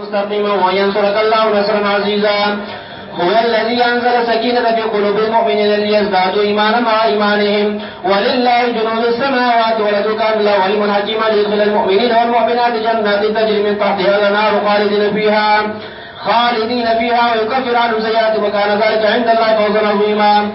مستقيما وينصرك الله نصرا عزيزا هو الذي أنزل سكينة في قلوب المؤمنين ليزدادوا إيمانا مع إيمانهم ولله جنود السماوات والأرض كان الله علم حكيما ليدخل المؤمنين والمؤمنات جنات تجري من تحتها الأنهار خالدين فيها خالدين فيها ويكفر عنهم سيئات وكان ذلك عند الله فوزا عظيما